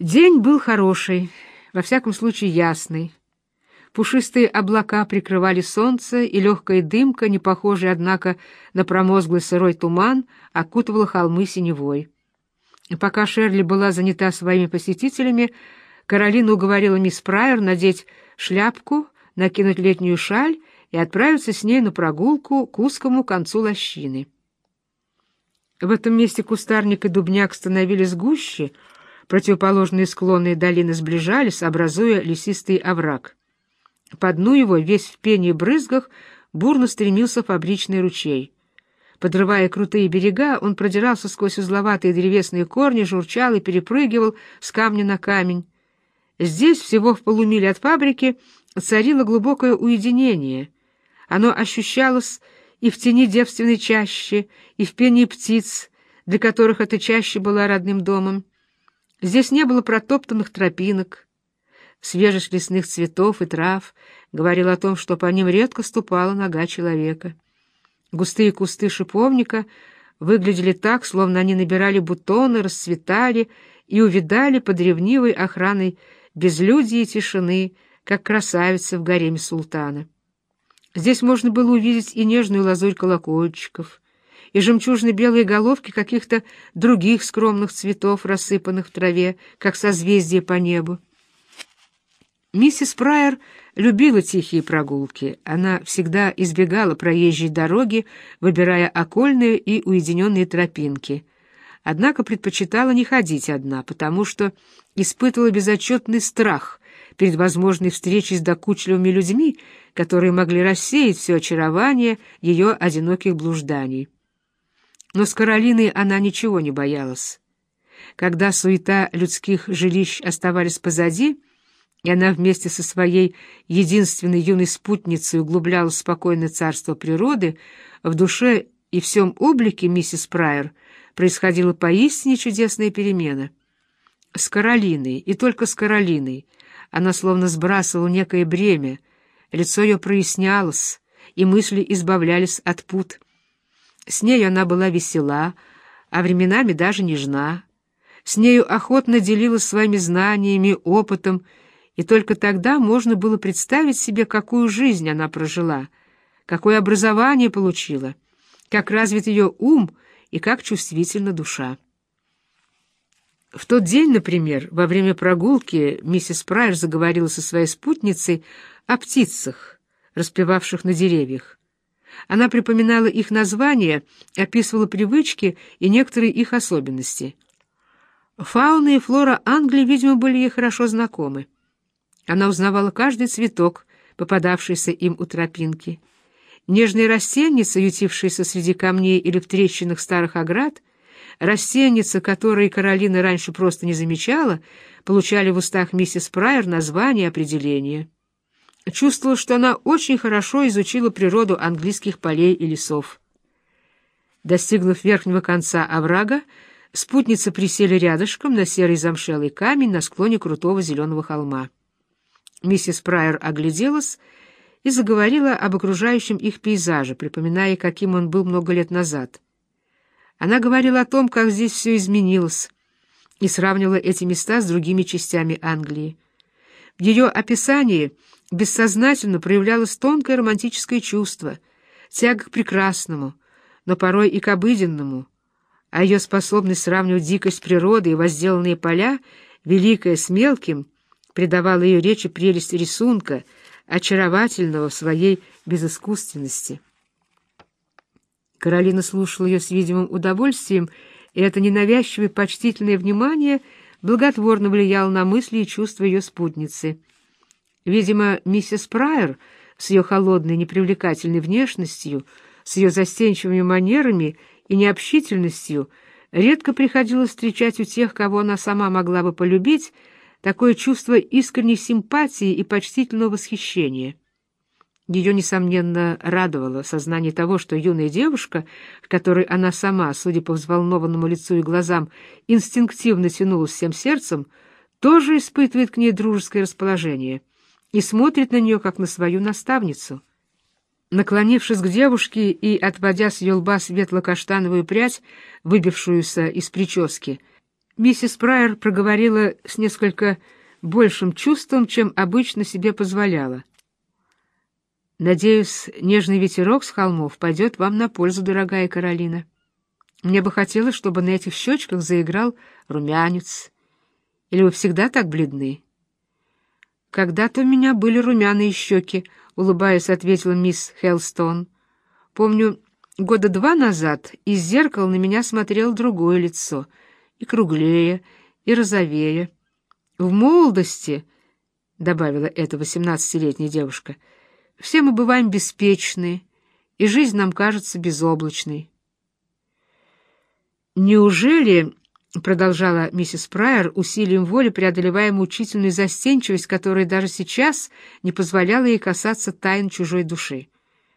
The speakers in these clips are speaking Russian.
День был хороший, во всяком случае ясный. Пушистые облака прикрывали солнце, и легкая дымка, не похожая, однако, на промозглый сырой туман, окутывала холмы синевой. И пока Шерли была занята своими посетителями, Каролина уговорила мисс Прайер надеть шляпку, накинуть летнюю шаль и отправиться с ней на прогулку к узкому концу лощины. В этом месте кустарник и дубняк становились гуще, противоположные склоны долины сближались, образуя лесистый овраг. По дну его, весь в пене и брызгах, бурно стремился фабричный ручей. Подрывая крутые берега, он продирался сквозь узловатые древесные корни, журчал и перепрыгивал с камня на камень. Здесь, всего в полумиле от фабрики, царило глубокое уединение. Оно ощущалось и в тени девственной чащи, и в пении птиц, для которых эта чаще была родным домом. Здесь не было протоптанных тропинок, свежих лесных цветов и трав, говорил о том, что по ним редко ступала нога человека. Густые кусты шиповника выглядели так, словно они набирали бутоны, расцветали и увидали под ревнивой охраной безлюдия и тишины, как красавица в гареме султана. Здесь можно было увидеть и нежную лазурь колокольчиков, и жемчужно-белые головки каких-то других скромных цветов, рассыпанных в траве, как созвездия по небу. Миссис Прайер любила тихие прогулки. Она всегда избегала проезжей дороги, выбирая окольные и уединенные тропинки. Однако предпочитала не ходить одна, потому что испытывала безотчетный страх перед возможной встречей с докучливыми людьми, которые могли рассеять все очарование ее одиноких блужданий. Но с Каролиной она ничего не боялась. Когда суета людских жилищ оставались позади, и она вместе со своей единственной юной спутницей углублялась в спокойное царство природы, в душе и всем облике миссис Прайер происходила поистине чудесная перемена. С Каролиной, и только с Каролиной, она словно сбрасывала некое бремя, лицо ее прояснялось, и мысли избавлялись от пут. С нею она была весела, а временами даже нежна. С нею охотно делилась своими знаниями, опытом, и только тогда можно было представить себе, какую жизнь она прожила, какое образование получила, как развит ее ум и как чувствительна душа. В тот день, например, во время прогулки миссис Прайер заговорила со своей спутницей о птицах, распевавших на деревьях. Она припоминала их названия, описывала привычки и некоторые их особенности. Фауна и флора Англии, видимо, были ей хорошо знакомы. Она узнавала каждый цветок, попадавшийся им у тропинки. Нежные растеницы, ютившиеся среди камней или в трещинах старых оград, растеницы, которые Каролина раньше просто не замечала, получали в устах миссис Прайер название и определение. Чувствовала, что она очень хорошо изучила природу английских полей и лесов. Достигнув верхнего конца оврага, спутницы присели рядышком на серый замшелый камень на склоне крутого зеленого холма. Миссис Прайер огляделась и заговорила об окружающем их пейзаже, припоминая, каким он был много лет назад. Она говорила о том, как здесь все изменилось, и сравнивала эти места с другими частями Англии. В ее описании бессознательно проявлялось тонкое романтическое чувство, тяга к прекрасному, но порой и к обыденному, а ее способность сравнивать дикость природы и возделанные поля, великое с мелким — придавала ее речи прелесть рисунка, очаровательного в своей безыскусственности. Каролина слушала ее с видимым удовольствием, и это ненавязчивое почтительное внимание благотворно влияло на мысли и чувства ее спутницы. Видимо, миссис Прайер с ее холодной, непривлекательной внешностью, с ее застенчивыми манерами и необщительностью редко приходилось встречать у тех, кого она сама могла бы полюбить, такое чувство искренней симпатии и почтительного восхищения. Ее, несомненно, радовало сознание того, что юная девушка, к которой она сама, судя по взволнованному лицу и глазам, инстинктивно тянулась всем сердцем, тоже испытывает к ней дружеское расположение и смотрит на нее, как на свою наставницу. Наклонившись к девушке и отводя с ее лба светло-каштановую прядь, выбившуюся из прически, Миссис Прайер проговорила с несколько большим чувством, чем обычно себе позволяла. «Надеюсь, нежный ветерок с холмов пойдет вам на пользу, дорогая Каролина. Мне бы хотелось, чтобы на этих щечках заиграл румянец. Или вы всегда так бледны?» «Когда-то у меня были румяные щеки», — улыбаясь, ответила мисс Хелстон. «Помню, года два назад из зеркала на меня смотрело другое лицо, и круглее, и розовее. В молодости, — добавила эта восемнадцатилетняя девушка, — все мы бываем беспечны, и жизнь нам кажется безоблачной. Неужели, — продолжала миссис Прайер, усилием воли преодолевая мучительную застенчивость, которая даже сейчас не позволяла ей касаться тайн чужой души,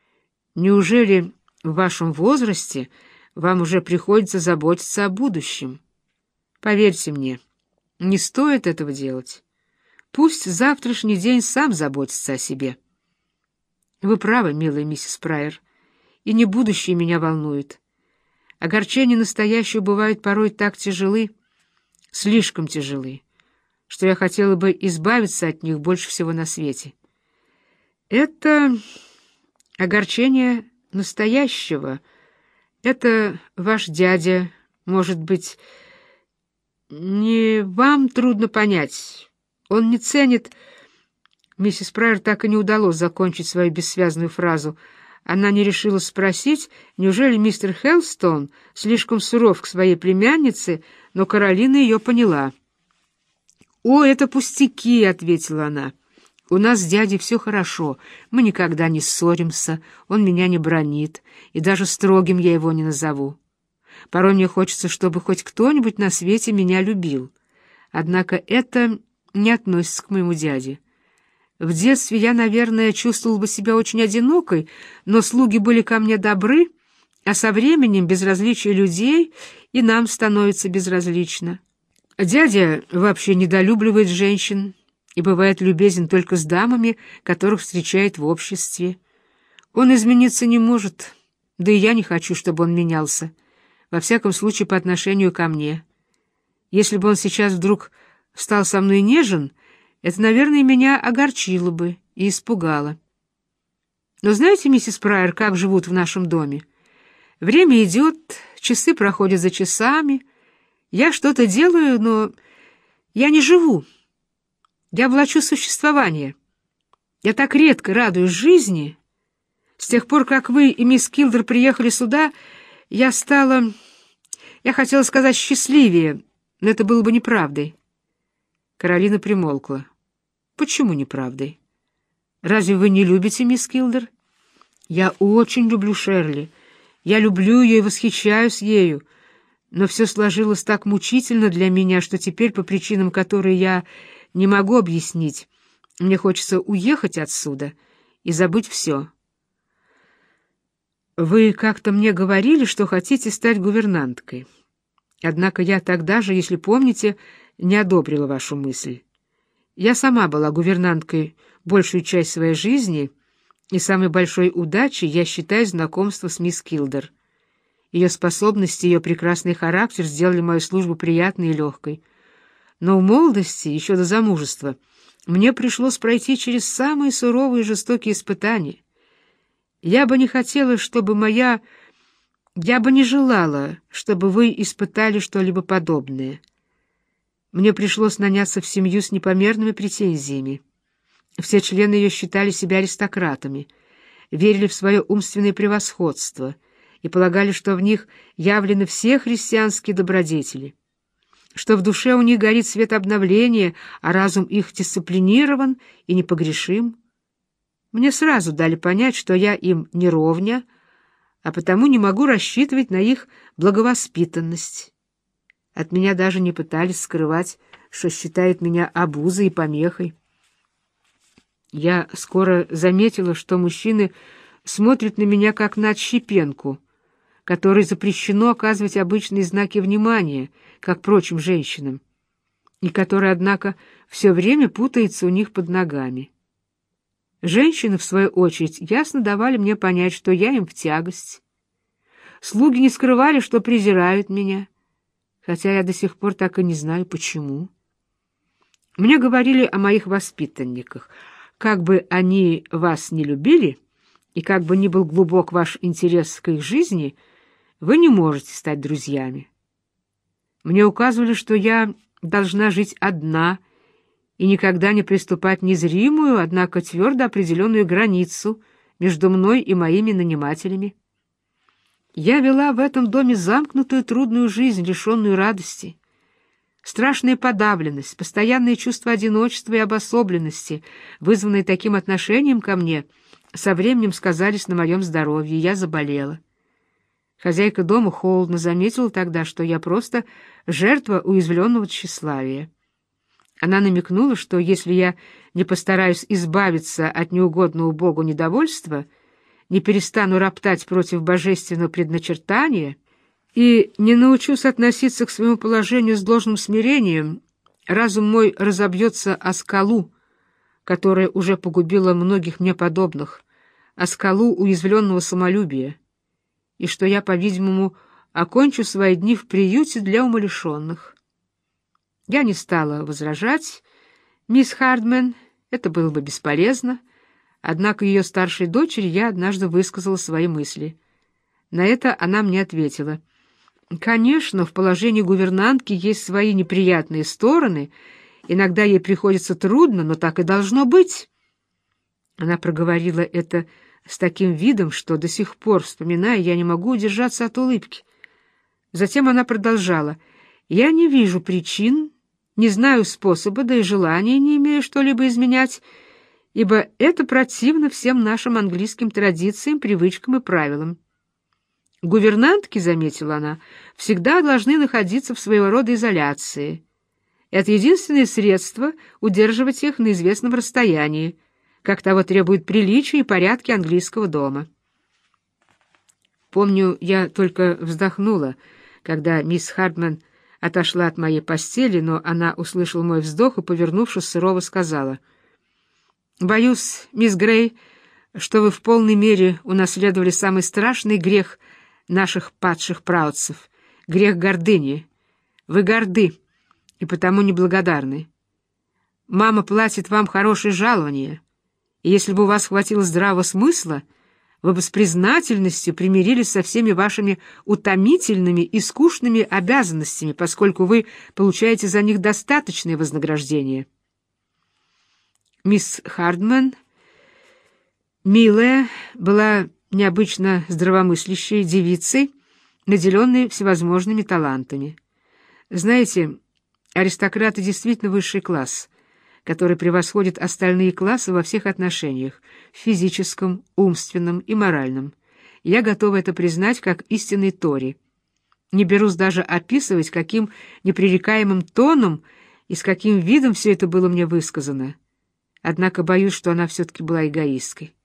— неужели в вашем возрасте вам уже приходится заботиться о будущем? Поверьте мне, — не стоит этого делать. Пусть завтрашний день сам заботится о себе. Вы правы, милая миссис Прайер, и не будущее меня волнует. Огорчения настоящего бывают порой так тяжелы, слишком тяжелы, что я хотела бы избавиться от них больше всего на свете. Это огорчение настоящего. Это ваш дядя, может быть, не вам трудно понять. Он не ценит... Миссис Прайер так и не удалось закончить свою бессвязную фразу. Она не решила спросить, неужели мистер Хелстон слишком суров к своей племяннице, но Каролина ее поняла. «О, это пустяки!» — ответила она. «У нас с дядей все хорошо, мы никогда не ссоримся, он меня не бронит, и даже строгим я его не назову. Порой мне хочется, чтобы хоть кто-нибудь на свете меня любил. Однако это не относится к моему дяде. В детстве я, наверное, чувствовал бы себя очень одинокой, но слуги были ко мне добры, а со временем безразличие людей и нам становится безразлично. Дядя вообще недолюбливает женщин и бывает любезен только с дамами, которых встречает в обществе. Он измениться не может, да и я не хочу, чтобы он менялся во всяком случае по отношению ко мне. Если бы он сейчас вдруг стал со мной нежен, это, наверное, меня огорчило бы и испугало. Но знаете, миссис Прайер, как живут в нашем доме? Время идет, часы проходят за часами. Я что-то делаю, но я не живу. Я влачу существование. Я так редко радуюсь жизни. С тех пор, как вы и мисс Килдер приехали сюда, я стала... Я хотела сказать счастливее, но это было бы неправдой. Каролина примолкла. Почему неправдой? Разве вы не любите мисс Килдер? Я очень люблю Шерли. Я люблю ее и восхищаюсь ею. Но все сложилось так мучительно для меня, что теперь, по причинам, которые я не могу объяснить, мне хочется уехать отсюда и забыть все. Вы как-то мне говорили, что хотите стать гувернанткой. Однако я тогда же, если помните, не одобрила вашу мысль. Я сама была гувернанткой большую часть своей жизни, и самой большой удачей я считаю знакомство с мисс Килдер. Ее способности, ее прекрасный характер сделали мою службу приятной и легкой. Но в молодости, еще до замужества, мне пришлось пройти через самые суровые и жестокие испытания — я бы не хотела, чтобы моя... Я бы не желала, чтобы вы испытали что-либо подобное. Мне пришлось наняться в семью с непомерными претензиями. Все члены ее считали себя аристократами, верили в свое умственное превосходство и полагали, что в них явлены все христианские добродетели, что в душе у них горит свет обновления, а разум их дисциплинирован и непогрешим. Мне сразу дали понять, что я им не ровня, а потому не могу рассчитывать на их благовоспитанность. От меня даже не пытались скрывать, что считают меня обузой и помехой. Я скоро заметила, что мужчины смотрят на меня как на отщепенку, которой запрещено оказывать обычные знаки внимания, как прочим женщинам, и которая, однако, все время путается у них под ногами. Женщины, в свою очередь, ясно давали мне понять, что я им в тягость. Слуги не скрывали, что презирают меня. Хотя я до сих пор так и не знаю, почему. Мне говорили о моих воспитанниках. Как бы они вас не любили, и как бы ни был глубок ваш интерес к их жизни, вы не можете стать друзьями. Мне указывали, что я должна жить одна и никогда не приступать незримую, однако твердо определенную границу между мной и моими нанимателями. Я вела в этом доме замкнутую трудную жизнь, лишенную радости. Страшная подавленность, постоянное чувство одиночества и обособленности, вызванные таким отношением ко мне, со временем сказались на моем здоровье, я заболела. Хозяйка дома холодно заметила тогда, что я просто жертва уязвленного тщеславия. Она намекнула, что если я не постараюсь избавиться от неугодного Богу недовольства, не перестану роптать против божественного предначертания и не научусь относиться к своему положению с должным смирением, разум мой разобьется о скалу, которая уже погубила многих мне подобных, о скалу уязвленного самолюбия, и что я, по-видимому, окончу свои дни в приюте для умалишенных. Я не стала возражать. Мисс Хардмен, это было бы бесполезно, однако ее старшей дочери я однажды высказала свои мысли. На это она мне ответила. «Конечно, в положении гувернантки есть свои неприятные стороны, иногда ей приходится трудно, но так и должно быть». Она проговорила это с таким видом, что до сих пор, вспоминая, я не могу удержаться от улыбки. Затем она продолжала. «Я не вижу причин, не знаю способа, да и желания не имею что-либо изменять, ибо это противно всем нашим английским традициям, привычкам и правилам. Гувернантки, — заметила она, — всегда должны находиться в своего рода изоляции. Это единственное средство удерживать их на известном расстоянии, как того требуют приличия и порядки английского дома. Помню, я только вздохнула, когда мисс Хардман отошла от моей постели, но она услышала мой вздох и, повернувшись, сурово сказала. «Боюсь, мисс Грей, что вы в полной мере унаследовали самый страшный грех наших падших праотцев — грех гордыни. Вы горды и потому неблагодарны. Мама платит вам хорошее жалование, и если бы у вас хватило здравого смысла — вы бы с признательностью примирились со всеми вашими утомительными и скучными обязанностями, поскольку вы получаете за них достаточное вознаграждение. Мисс Хардман, милая, была необычно здравомыслящей девицей, наделенной всевозможными талантами. Знаете, аристократы действительно высший класс — который превосходит остальные классы во всех отношениях — физическом, умственном и моральном. Я готова это признать как истинный Тори. Не берусь даже описывать, каким непререкаемым тоном и с каким видом все это было мне высказано. Однако боюсь, что она все-таки была эгоисткой.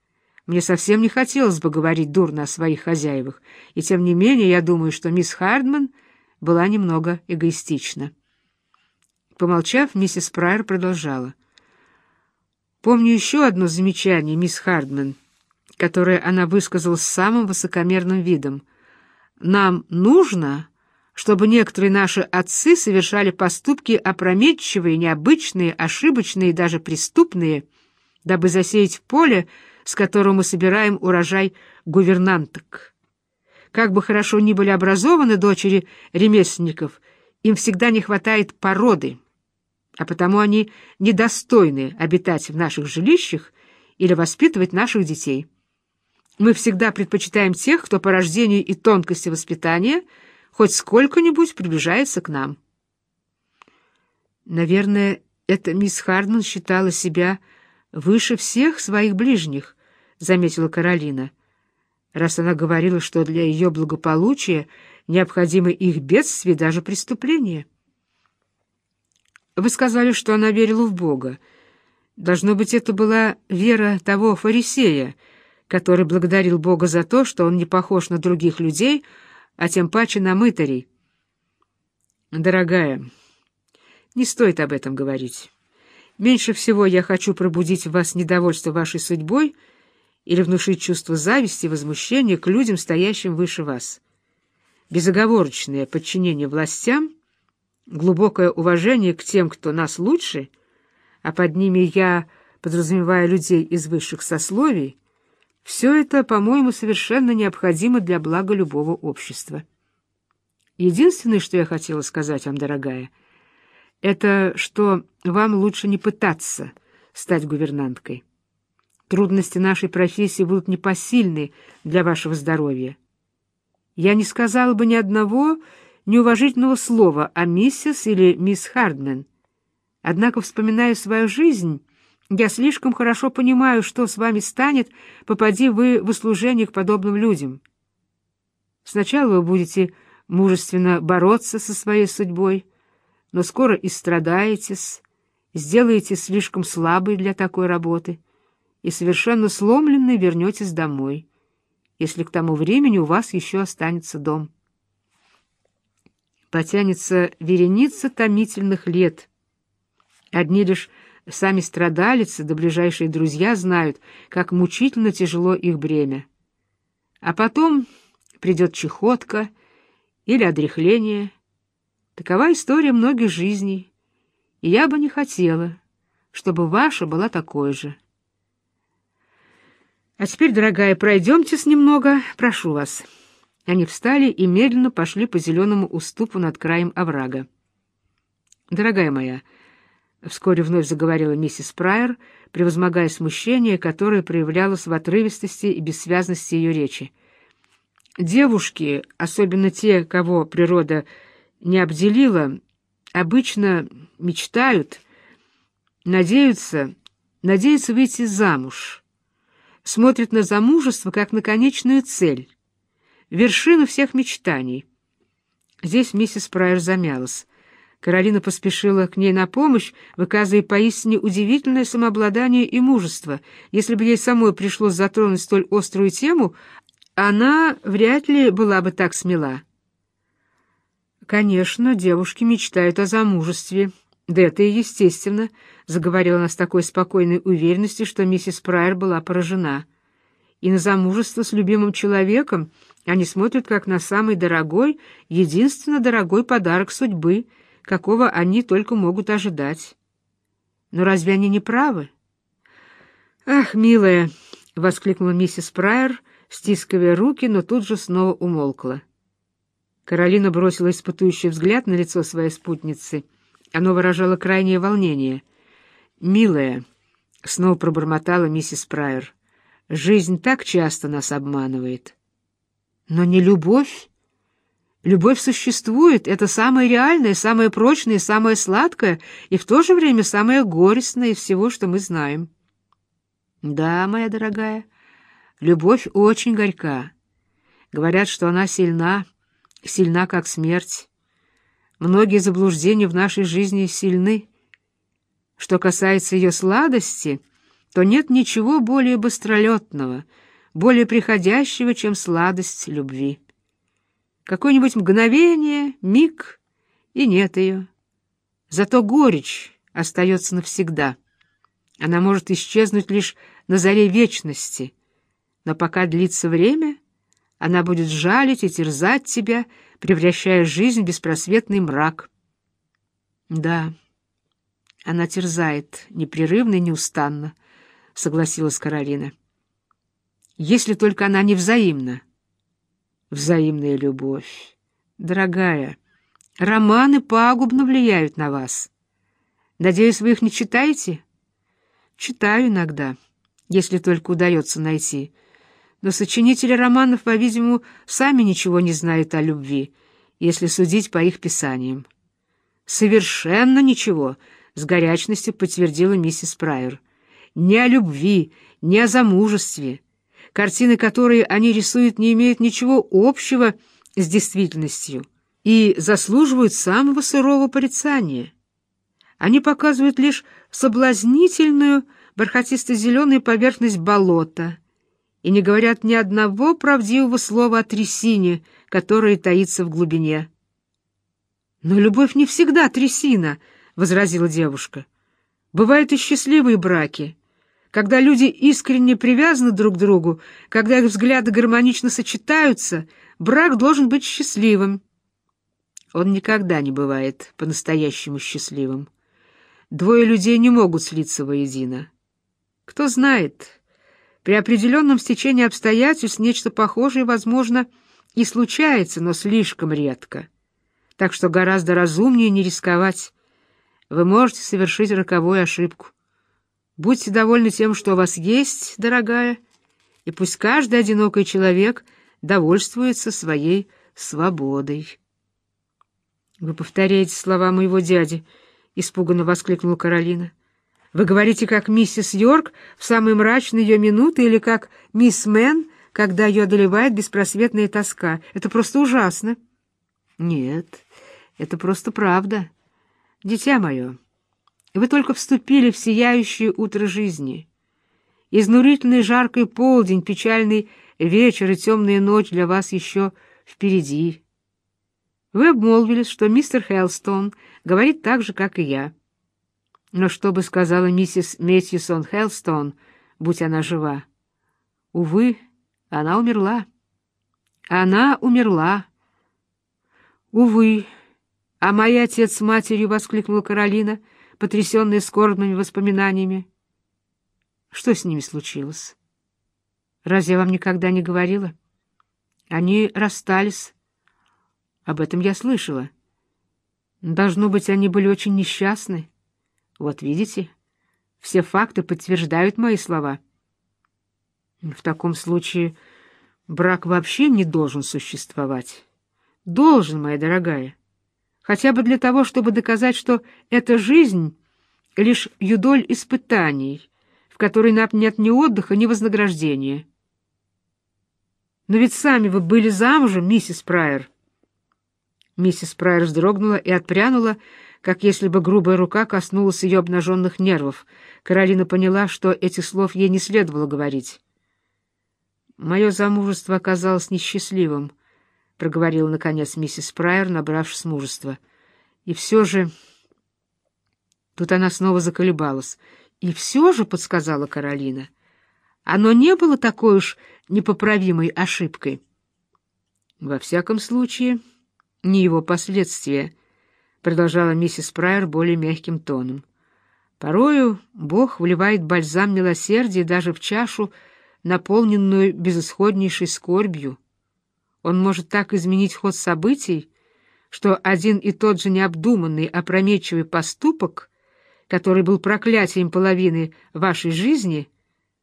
Мне совсем не хотелось бы говорить дурно о своих хозяевах, и тем не менее я думаю, что мисс Хардман была немного эгоистична. Помолчав, миссис Прайер продолжала. «Помню еще одно замечание, мисс Хардман, которое она высказала с самым высокомерным видом. Нам нужно, чтобы некоторые наши отцы совершали поступки опрометчивые, необычные, ошибочные и даже преступные, дабы засеять поле, с которого мы собираем урожай гувернанток. Как бы хорошо ни были образованы дочери ремесленников, им всегда не хватает породы» а потому они недостойны обитать в наших жилищах или воспитывать наших детей. Мы всегда предпочитаем тех, кто по рождению и тонкости воспитания хоть сколько-нибудь приближается к нам. Наверное, эта мисс Хардман считала себя выше всех своих ближних, — заметила Каролина, раз она говорила, что для ее благополучия необходимы их бедствия даже преступления. Вы сказали, что она верила в Бога. Должно быть, это была вера того фарисея, который благодарил Бога за то, что он не похож на других людей, а тем паче на мытарей. Дорогая, не стоит об этом говорить. Меньше всего я хочу пробудить в вас недовольство вашей судьбой или внушить чувство зависти и возмущения к людям, стоящим выше вас. Безоговорочное подчинение властям — глубокое уважение к тем, кто нас лучше, а под ними я подразумевая людей из высших сословий, все это, по-моему, совершенно необходимо для блага любого общества. Единственное, что я хотела сказать вам, дорогая, это что вам лучше не пытаться стать гувернанткой. Трудности нашей профессии будут непосильны для вашего здоровья. Я не сказала бы ни одного неуважительного слова о миссис или мисс Хардмен. Однако, вспоминая свою жизнь, я слишком хорошо понимаю, что с вами станет, попади вы в услужение к подобным людям. Сначала вы будете мужественно бороться со своей судьбой, но скоро истрадаетесь, сделаете слишком слабой для такой работы и совершенно сломленной вернетесь домой, если к тому времени у вас еще останется дом. Потянется вереница томительных лет. Одни лишь Сами страдалицы да ближайшие друзья знают, как мучительно тяжело их бремя. А потом придет чехотка или одряхление. Такова история многих жизней, и я бы не хотела, чтобы ваша была такой же. А теперь, дорогая, пройдемтесь немного, прошу вас. Они встали и медленно пошли по зеленому уступу над краем оврага. Дорогая моя, —— вскоре вновь заговорила миссис Прайер, превозмогая смущение, которое проявлялось в отрывистости и бессвязности ее речи. «Девушки, особенно те, кого природа не обделила, обычно мечтают, надеются, надеются выйти замуж, смотрят на замужество как на конечную цель, вершину всех мечтаний». Здесь миссис Прайер замялась. Каролина поспешила к ней на помощь, выказывая поистине удивительное самообладание и мужество. Если бы ей самой пришлось затронуть столь острую тему, она вряд ли была бы так смела. «Конечно, девушки мечтают о замужестве. Да это и естественно», — заговорила она с такой спокойной уверенностью, что миссис Прайер была поражена. «И на замужество с любимым человеком они смотрят как на самый дорогой, единственно дорогой подарок судьбы — какого они только могут ожидать. Но разве они не правы? «Ах, милая!» — воскликнула миссис Прайер, стискивая руки, но тут же снова умолкла. Каролина бросила испытующий взгляд на лицо своей спутницы. Оно выражало крайнее волнение. «Милая!» — снова пробормотала миссис Прайер. «Жизнь так часто нас обманывает». «Но не любовь?» Любовь существует, это самое реальное, самое прочное, самое сладкое и в то же время самое горестное из всего, что мы знаем. Да, моя дорогая, любовь очень горька. Говорят, что она сильна, сильна как смерть. Многие заблуждения в нашей жизни сильны. Что касается ее сладости, то нет ничего более быстролетного, более приходящего, чем сладость любви. Какое-нибудь мгновение, миг, и нет ее. Зато горечь остается навсегда. Она может исчезнуть лишь на заре вечности, но пока длится время, она будет жалить и терзать тебя, превращая жизнь в беспросветный мрак. Да, она терзает непрерывно и неустанно, — согласилась Каролина. Если только она не взаимна взаимная любовь. Дорогая, романы пагубно влияют на вас. Надеюсь, вы их не читаете? Читаю иногда, если только удается найти. Но сочинители романов, по-видимому, сами ничего не знают о любви, если судить по их писаниям. «Совершенно ничего», — с горячностью подтвердила миссис Прайер. «Ни о любви, ни о замужестве». Картины, которые они рисуют, не имеют ничего общего с действительностью и заслуживают самого сырого порицания. Они показывают лишь соблазнительную бархатисто-зеленую поверхность болота и не говорят ни одного правдивого слова о трясине, которая таится в глубине. «Но любовь не всегда трясина», — возразила девушка. «Бывают и счастливые браки» Когда люди искренне привязаны друг к другу, когда их взгляды гармонично сочетаются, брак должен быть счастливым. он никогда не бывает по-настоящему счастливым. Двое людей не могут слиться воедино. Кто знает, при определенном стечении обстоятельств нечто похожее, возможно, и случается, но слишком редко. Так что гораздо разумнее не рисковать. Вы можете совершить роковую ошибку. Будьте довольны тем, что у вас есть, дорогая, и пусть каждый одинокий человек довольствуется своей свободой. — Вы повторяете слова моего дяди, — испуганно воскликнула Каролина. — Вы говорите, как миссис Йорк в самые мрачные ее минуты или как мисс Мэн, когда ее одолевает беспросветная тоска. Это просто ужасно. — Нет, это просто правда. Дитя мое, вы только вступили в сияющее утро жизни. Изнурительный жаркий полдень, печальный вечер и темная ночь для вас еще впереди. Вы обмолвились, что мистер Хелстон говорит так же, как и я. Но что бы сказала миссис Мэтьюсон Хелстон, будь она жива? Увы, она умерла. Она умерла. Увы, а мой отец с матерью, — воскликнула Каролина, потрясенная скорбными воспоминаниями. Что с ними случилось? Разве я вам никогда не говорила? Они расстались. Об этом я слышала. Должно быть, они были очень несчастны. Вот видите, все факты подтверждают мои слова. В таком случае брак вообще не должен существовать. Должен, моя дорогая. Хотя бы для того, чтобы доказать, что эта жизнь — лишь юдоль испытаний, в которой нам нет ни отдыха, ни вознаграждения. Но ведь сами вы были замужем, миссис Прайер. Миссис Прайер вздрогнула и отпрянула, как если бы грубая рука коснулась ее обнаженных нервов. Каролина поняла, что этих слов ей не следовало говорить. «Мое замужество оказалось несчастливым», — проговорила, наконец, миссис Прайер, набравшись мужества. «И все же...» Тут она снова заколебалась. «И все же», — подсказала Каролина, — «оно не было такой уж непоправимой ошибкой». «Во всяком случае...» не его последствия, продолжала миссис Прайер более мягким тоном. Порою Бог вливает бальзам милосердия даже в чашу, наполненную безысходнейшей скорбью. Он может так изменить ход событий, что один и тот же необдуманный, опрометчивый поступок, который был проклятием половины вашей жизни,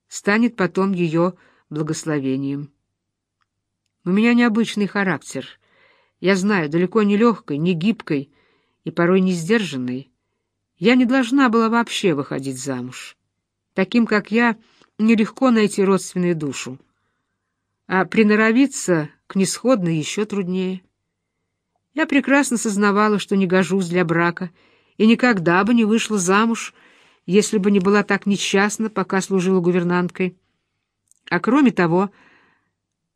станет потом ее благословением. У меня необычный характер — я знаю, далеко не легкой, не гибкой и порой не сдержанной. Я не должна была вообще выходить замуж. Таким, как я, нелегко найти родственную душу. А приноровиться к несходной еще труднее. Я прекрасно сознавала, что не гожусь для брака, и никогда бы не вышла замуж, если бы не была так несчастна, пока служила гувернанткой. А кроме того,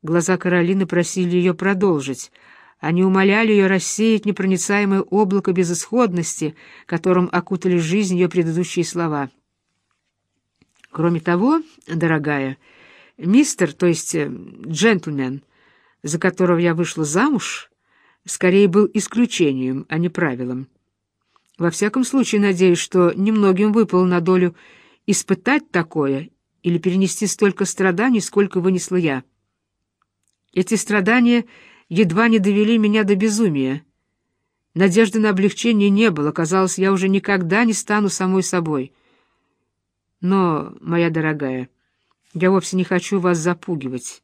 глаза Каролины просили ее продолжить — они умоляли ее рассеять непроницаемое облако безысходности, которым окутали жизнь ее предыдущие слова. Кроме того, дорогая, мистер, то есть э, джентльмен, за которого я вышла замуж, скорее был исключением, а не правилом. Во всяком случае, надеюсь, что немногим выпало на долю испытать такое или перенести столько страданий, сколько вынесла я. Эти страдания — едва не довели меня до безумия. Надежды на облегчение не было, казалось, я уже никогда не стану самой собой. Но, моя дорогая, я вовсе не хочу вас запугивать.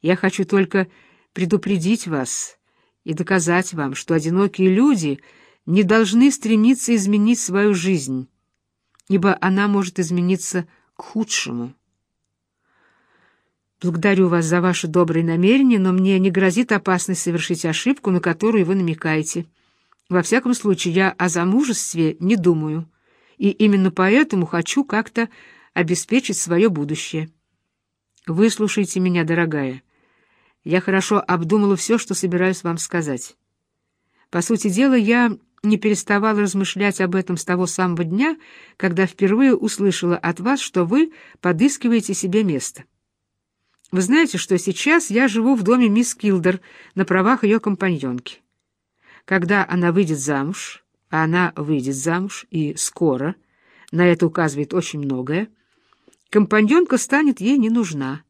Я хочу только предупредить вас и доказать вам, что одинокие люди не должны стремиться изменить свою жизнь, ибо она может измениться к худшему. Благодарю вас за ваши добрые намерения, но мне не грозит опасность совершить ошибку, на которую вы намекаете. Во всяком случае, я о замужестве не думаю, и именно поэтому хочу как-то обеспечить свое будущее. Выслушайте меня, дорогая. Я хорошо обдумала все, что собираюсь вам сказать. По сути дела, я не переставала размышлять об этом с того самого дня, когда впервые услышала от вас, что вы подыскиваете себе место. Вы знаете, что сейчас я живу в доме мисс Килдер на правах ее компаньонки. когда она выйдет замуж, а она выйдет замуж, и скоро, на это указывает очень многое, компаньонка станет ей не нужна.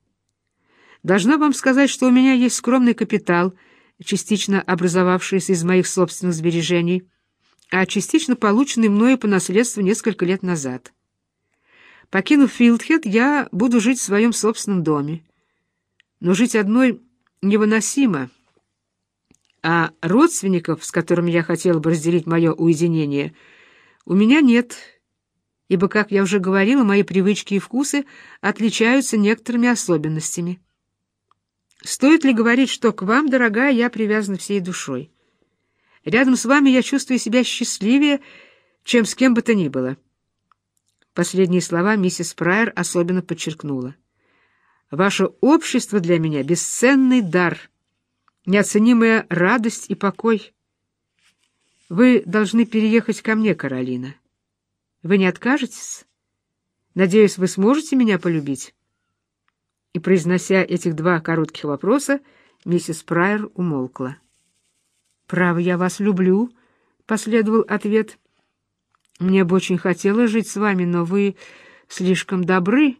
Должна вам сказать, что у меня есть скромный капитал, частично образовавшийся из моих собственных сбережений, а частично полученный мною по наследству несколько лет назад. Покинув Филдхед, я буду жить в своем собственном доме. Но жить одной невыносимо, а родственников, с которыми я хотела бы разделить мое уединение, у меня нет, ибо, как я уже говорила, мои привычки и вкусы отличаются некоторыми особенностями. Стоит ли говорить, что к вам, дорогая, я привязана всей душой? Рядом с вами я чувствую себя счастливее, чем с кем бы то ни было. Последние слова миссис Прайер особенно подчеркнула. Ваше общество для меня — бесценный дар, неоценимая радость и покой. Вы должны переехать ко мне, Каролина. Вы не откажетесь? Надеюсь, вы сможете меня полюбить?» И, произнося этих два коротких вопроса, миссис Прайер умолкла. «Право, я вас люблю», — последовал ответ. «Мне бы очень хотелось жить с вами, но вы слишком добры.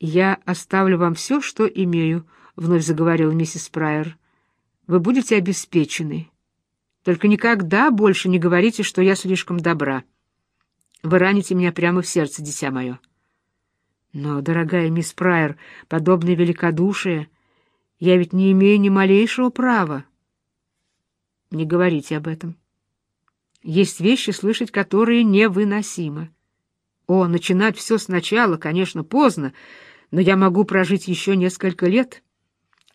Я оставлю вам все, что имею», — вновь заговорила миссис Прайер. «Вы будете обеспечены. Только никогда больше не говорите, что я слишком добра. Вы раните меня прямо в сердце, дитя мое». Но, дорогая мисс Прайер, подобное великодушие, я ведь не имею ни малейшего права. Не говорите об этом. Есть вещи, слышать которые невыносимо. О, начинать все сначала, конечно, поздно, но я могу прожить еще несколько лет.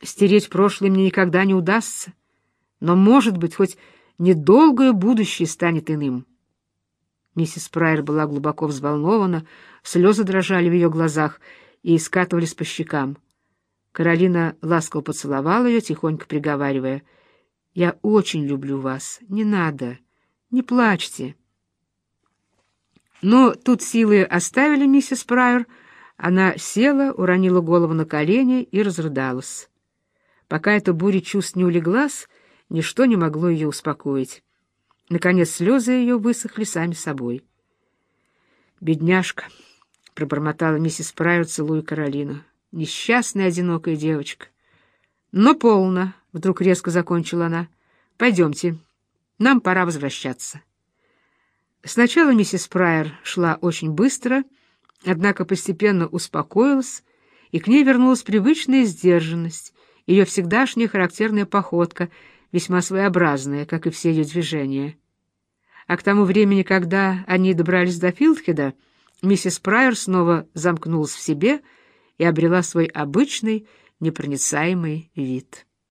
Стереть прошлое мне никогда не удастся. Но, может быть, хоть недолгое будущее станет иным. Миссис Прайер была глубоко взволнована, слезы дрожали в ее глазах и скатывались по щекам. Каролина ласково поцеловала ее, тихонько приговаривая, «Я очень люблю вас. Не надо. Не плачьте». Но тут силы оставили миссис Прайер. Она села, уронила голову на колени и разрыдалась. Пока эта буря чувств не улеглась, ничто не могло ее успокоить. Наконец слезы ее высохли сами собой. «Бедняжка», — пробормотала миссис Прайер, целуя Каролину, — «несчастная одинокая девочка». «Но полно», — вдруг резко закончила она. «Пойдемте, нам пора возвращаться». Сначала миссис Прайер шла очень быстро, однако постепенно успокоилась, и к ней вернулась привычная сдержанность, ее всегдашняя характерная походка — весьма своеобразная, как и все ее движения. А к тому времени, когда они добрались до Филдхеда, миссис Прайер снова замкнулась в себе и обрела свой обычный непроницаемый вид.